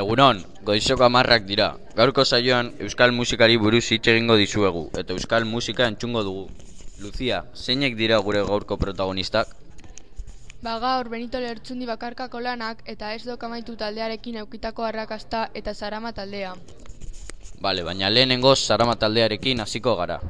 Egunon, goizoko amarrak dira. Gaurko saioan euskal musikari buruz hitz egingo dizuegu eta euskal musika entzungo dugu. Lucia, zeinek dira gure gaurko protagonistak? Ba gaur Benito Lertzundi bakarkako lanak eta ez dok amaitu taldearekin eukitako arrakasta eta zarama taldea. Bale, baina lehenengo zarama taldearekin hasiko gara.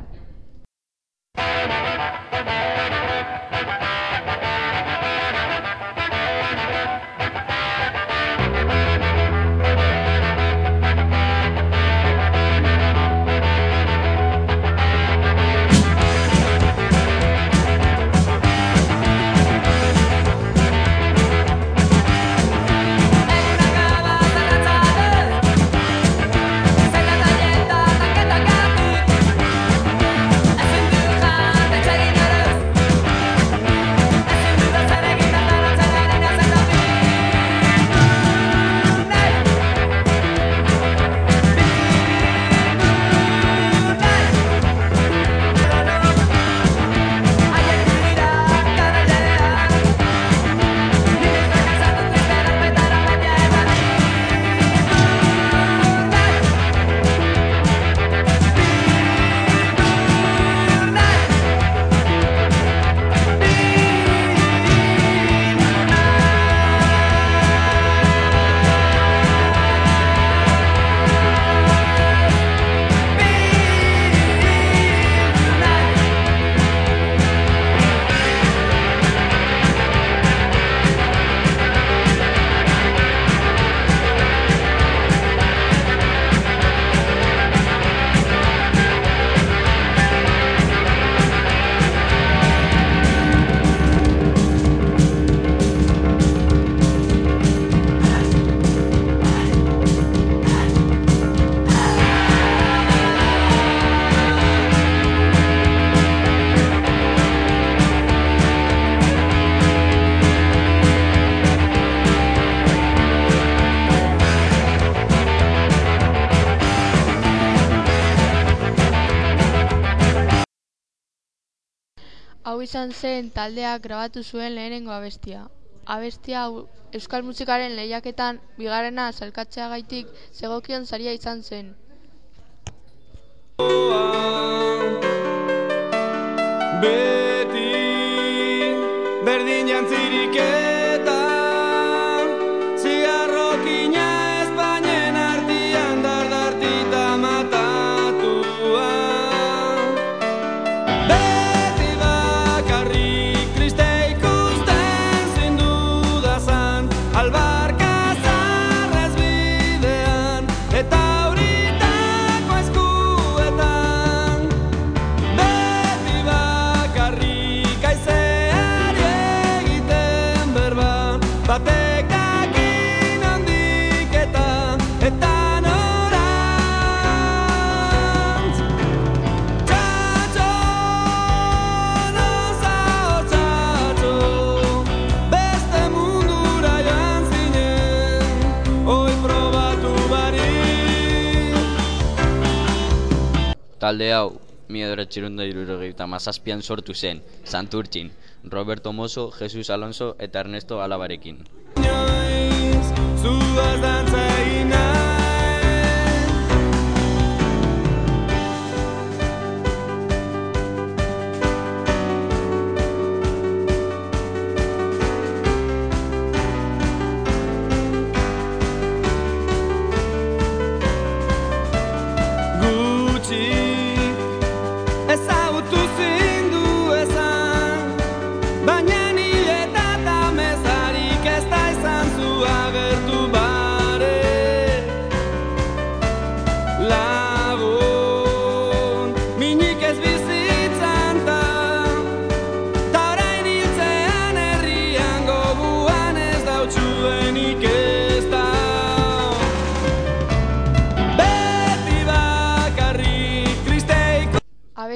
Izan zen taldeak grabatu zuen lehenengo abestia. Abestia hau euskal musikaren lehiaketan bigarrena salkatzeagaitik zegokion saria izan zen. Talde hau, mi edoretxirunda irurogeita mazazpian sortu zen, Santurtzin, Roberto Mosso, Jesus Alonso eta Ernesto Alabarekin.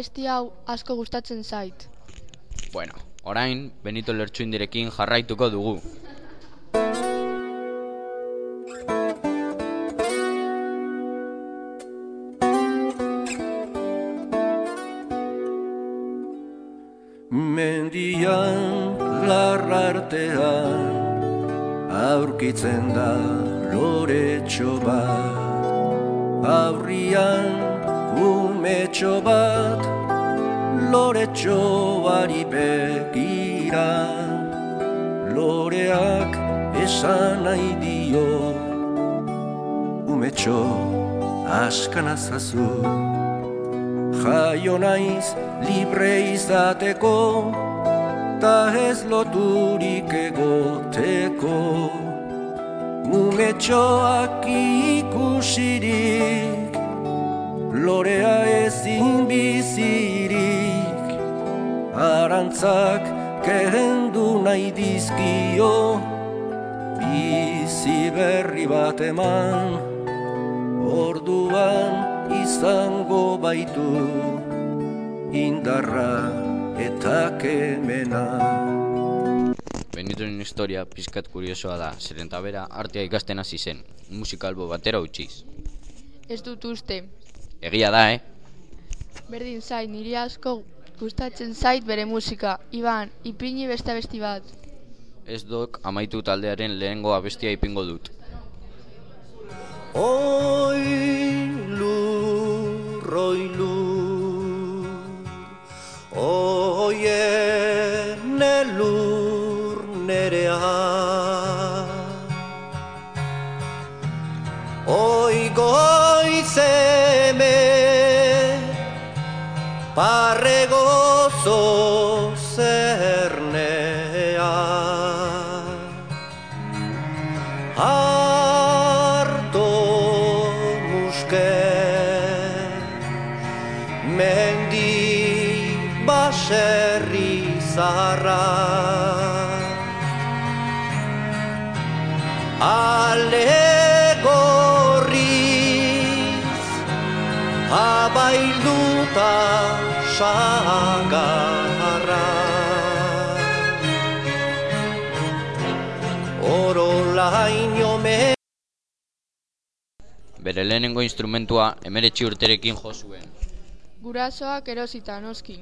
Abesti hau asko gustatzen zait. Bueno, orain, Benito Lertxuindirekin jarraituko dugu. Mendian larrartean aurkitzen da lore loretxo bat Aurrian umetxo bat Loretxoari begira Loreak esan nahi dio Umetxo askan azazu Jaio naiz libre izateko Ta ez loturik egoteko. Umetxoak ikusirik Arantzak kehendu nahi dizkio Bizi berri bat eman Orduan izango baitu Indarra eta kemena Benitoren historia pizkat kuriosoa da, zeren eta bera artea ikasten hasi zen, musikalbo batera utziz. Ez dut uste. Egia da, eh? Berdin zait, niri asko gustatzen zait bere musika. Iban, ipini beste abesti bat. Ez dok amaitu taldearen lehengo abestia ipingo dut. Oi lur, oi lur, oiene lur gozo zernea. Harto muske Mendi baserri zarra Ale Bere lehenengo instrumentua emeretzi urterekin jo zuen. Gurasoak erosita, noski.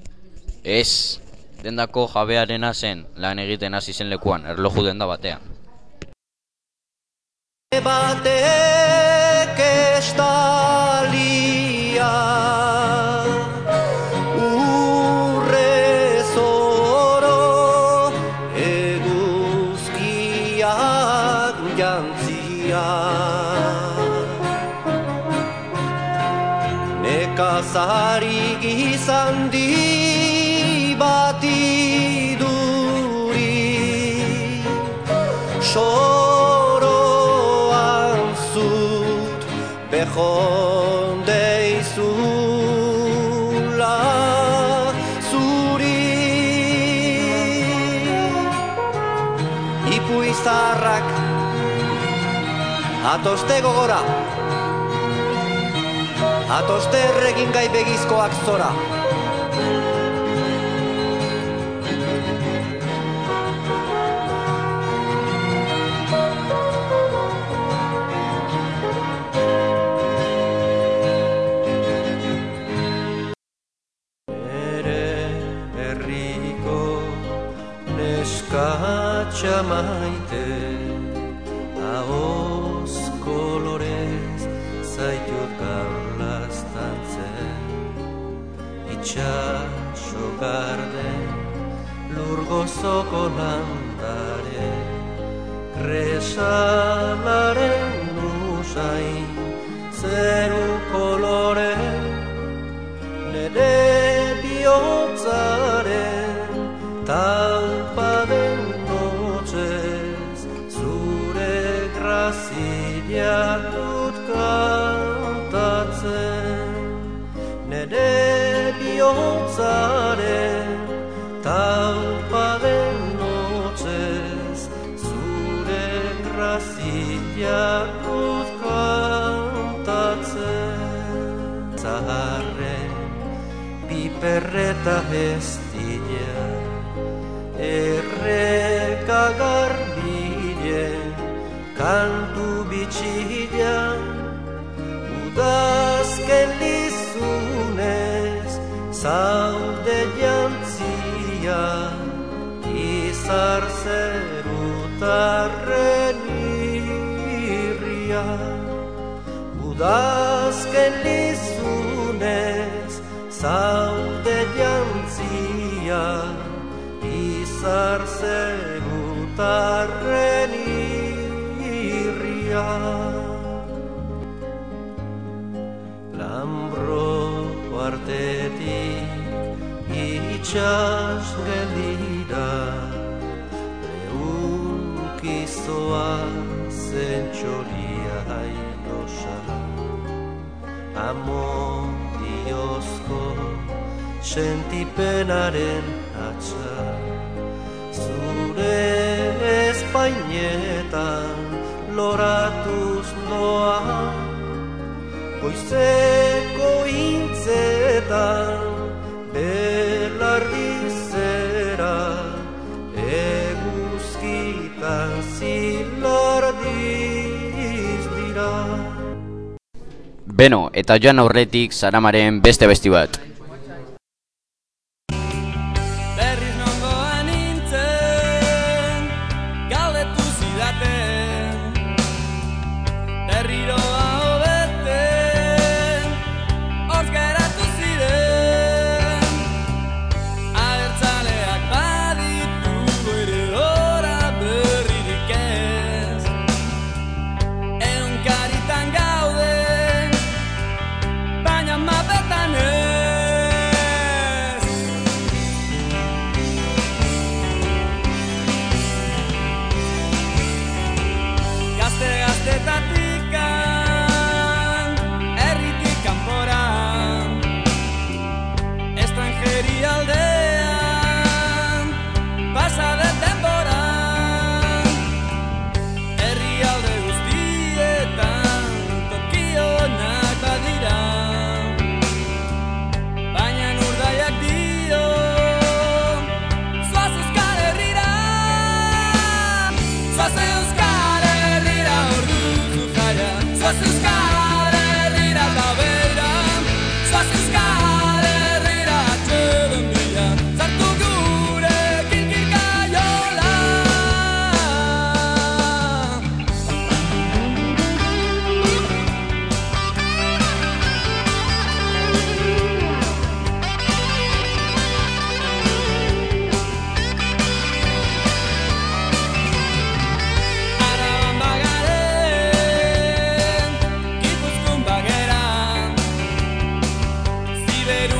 Ez, dendako jabearena zen lan egiten hasi zen lekuan, erloju denda batean. batek estalia Urre zoro eguzkiak jantzia Nekazari gizan di bati duri. Soroan zut bejonde zuri Ipuizarrak atoste gogora Atoste erregin gai begizkoak zora Kresalaren usain zeru kolore Nere bihotzaren talpa den notzez Zure grazia dut kantatzen Nere bihotzaren dut kantatzen Zaharren piperreta estila Erreka garbilen kantu bitxila Udazken lizunez zaude jantzia Izar irria Udazken lizunez zaude jantzia Izar zegutarren irria. Lambro partetik itxas gelira Eunkizoa zen amodiozko sentipenaren atxa. Zure espainetan loratuz noa goizea Beno, eta joan aurretik Saramaren beste besti bat.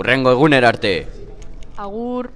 Urrengo egunera arte. Agur.